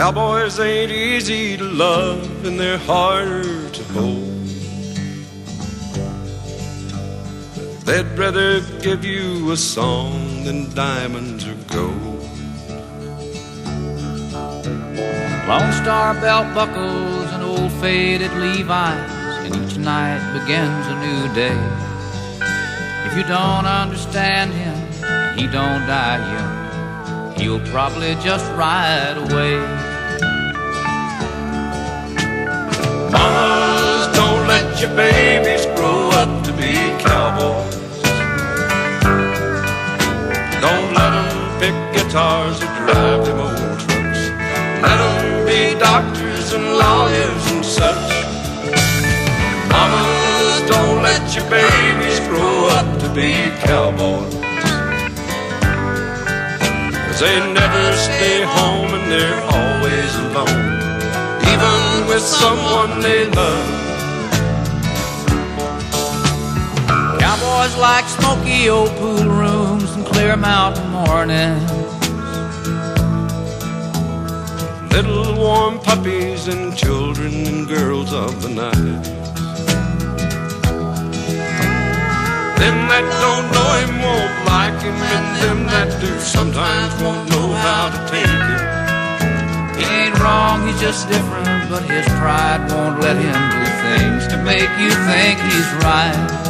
Cowboys ain't easy to love and they're harder to hold. They'd rather give you a song than diamonds or gold. Lone Star belt buckles and old faded Levi's, and each night begins a new day. If you don't understand him, he don't die young. He'll probably just ride away. Mamas, don't let your babies grow up to be cowboys. Don't let them pick guitars or drive them old trucks. Let them be doctors and lawyers and such. Mamas, don't let your babies grow up to be cowboys. They never stay home and they're always alone. Even with someone they love. Cowboys like smoky old pool rooms and clear mountain mornings. Little warm puppies and children and girls of the night. Them that don't know him won't like him, and them that do sometimes won't know how to take him. He ain't wrong, he's just different, but his pride won't let him do things to make you think he's right.